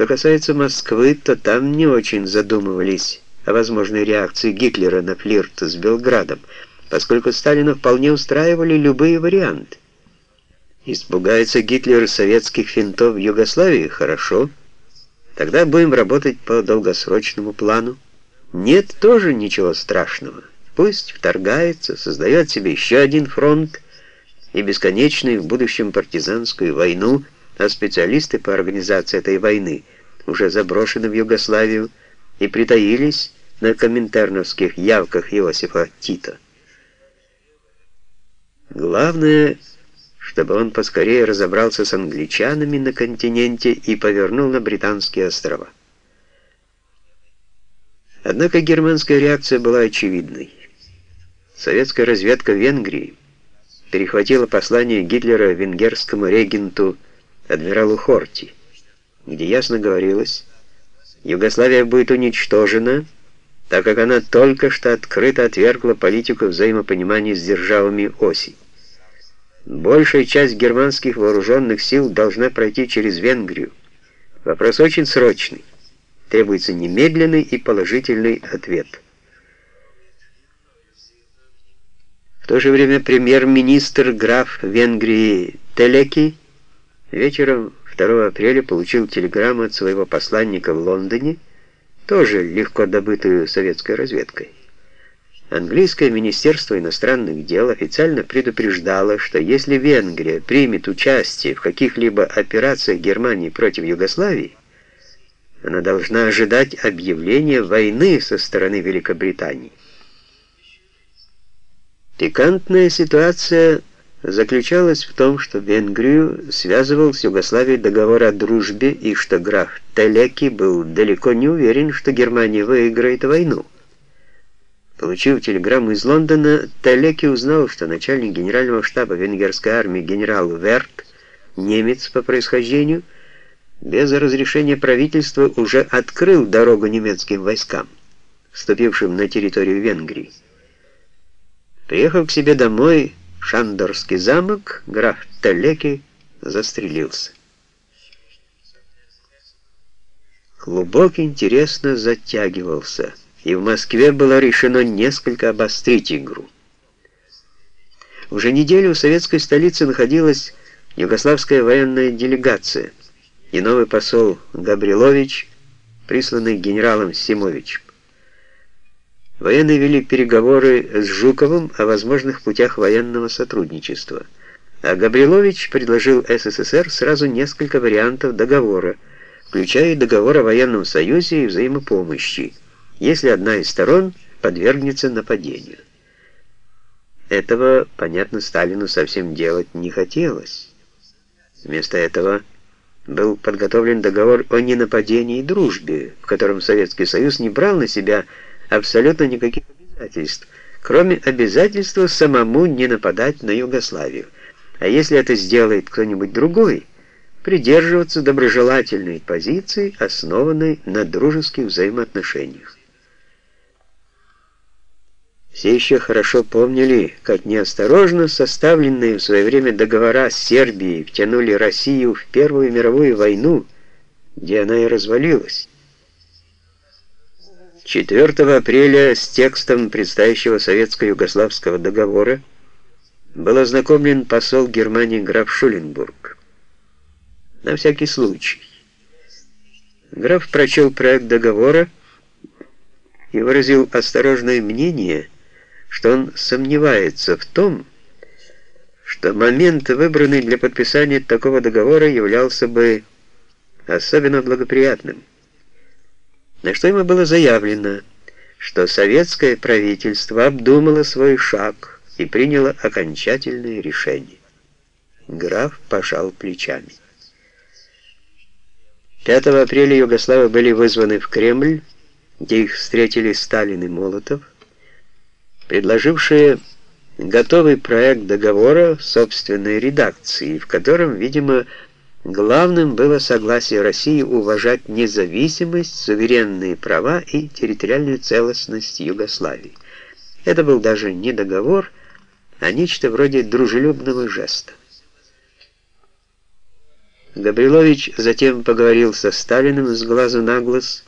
Что касается Москвы, то там не очень задумывались о возможной реакции Гитлера на флирт с Белградом, поскольку Сталина вполне устраивали любые варианты. Испугается Гитлер советских финтов в Югославии? Хорошо. Тогда будем работать по долгосрочному плану. Нет, тоже ничего страшного. Пусть вторгается, создает себе еще один фронт и бесконечную в будущем партизанскую войну, а специалисты по организации этой войны уже заброшены в Югославию и притаились на коминтерновских явках Иосифа Тита. Главное, чтобы он поскорее разобрался с англичанами на континенте и повернул на Британские острова. Однако германская реакция была очевидной. Советская разведка Венгрии перехватила послание Гитлера венгерскому регенту адмиралу Хорти, где ясно говорилось, Югославия будет уничтожена, так как она только что открыто отвергла политику взаимопонимания с державами оси. Большая часть германских вооруженных сил должна пройти через Венгрию. Вопрос очень срочный. Требуется немедленный и положительный ответ. В то же время премьер-министр граф Венгрии Телеки вечером 2 апреля получил телеграмму от своего посланника в Лондоне, тоже легко добытую советской разведкой. Английское министерство иностранных дел официально предупреждало, что если Венгрия примет участие в каких-либо операциях Германии против Югославии, она должна ожидать объявления войны со стороны Великобритании. Пикантная ситуация заключалась в том, что Венгрию связывал с Югославией договор о дружбе и что граф Телеки был далеко не уверен, что Германия выиграет войну. Получив телеграмму из Лондона, Телеки узнал, что начальник генерального штаба венгерской армии генерал Верт, немец по происхождению, без разрешения правительства уже открыл дорогу немецким войскам, вступившим на территорию Венгрии. Приехав к себе домой Шандорский замок, граф Телеки застрелился. Клубок интересно затягивался и в Москве было решено несколько обострить игру. Уже неделю в советской столице находилась югославская военная делегация и новый посол Габрилович, присланный генералом Симовичем. Военные вели переговоры с Жуковым о возможных путях военного сотрудничества, а Габрилович предложил СССР сразу несколько вариантов договора, включая договор о военном союзе и взаимопомощи, если одна из сторон подвергнется нападению. Этого, понятно, Сталину совсем делать не хотелось. Вместо этого был подготовлен договор о ненападении и дружбе, в котором Советский Союз не брал на себя абсолютно никаких обязательств, кроме обязательства самому не нападать на Югославию. А если это сделает кто-нибудь другой, придерживаться доброжелательной позиции, основанной на дружеских взаимоотношениях. Все еще хорошо помнили, как неосторожно составленные в свое время договора с Сербией втянули Россию в Первую мировую войну, где она и развалилась. 4 апреля с текстом предстоящего советско-югославского договора был ознакомлен посол Германии граф Шуленбург. На всякий случай. Граф прочел проект договора и выразил осторожное мнение – что он сомневается в том, что момент, выбранный для подписания такого договора, являлся бы особенно благоприятным. На что ему было заявлено, что советское правительство обдумало свой шаг и приняло окончательное решение. Граф пожал плечами. 5 апреля югославы были вызваны в Кремль, где их встретили Сталин и Молотов, предложившие готовый проект договора собственной редакции, в котором, видимо, главным было согласие России уважать независимость, суверенные права и территориальную целостность Югославии. Это был даже не договор, а нечто вроде дружелюбного жеста. Габрилович затем поговорил со Сталиным с глазу на глаз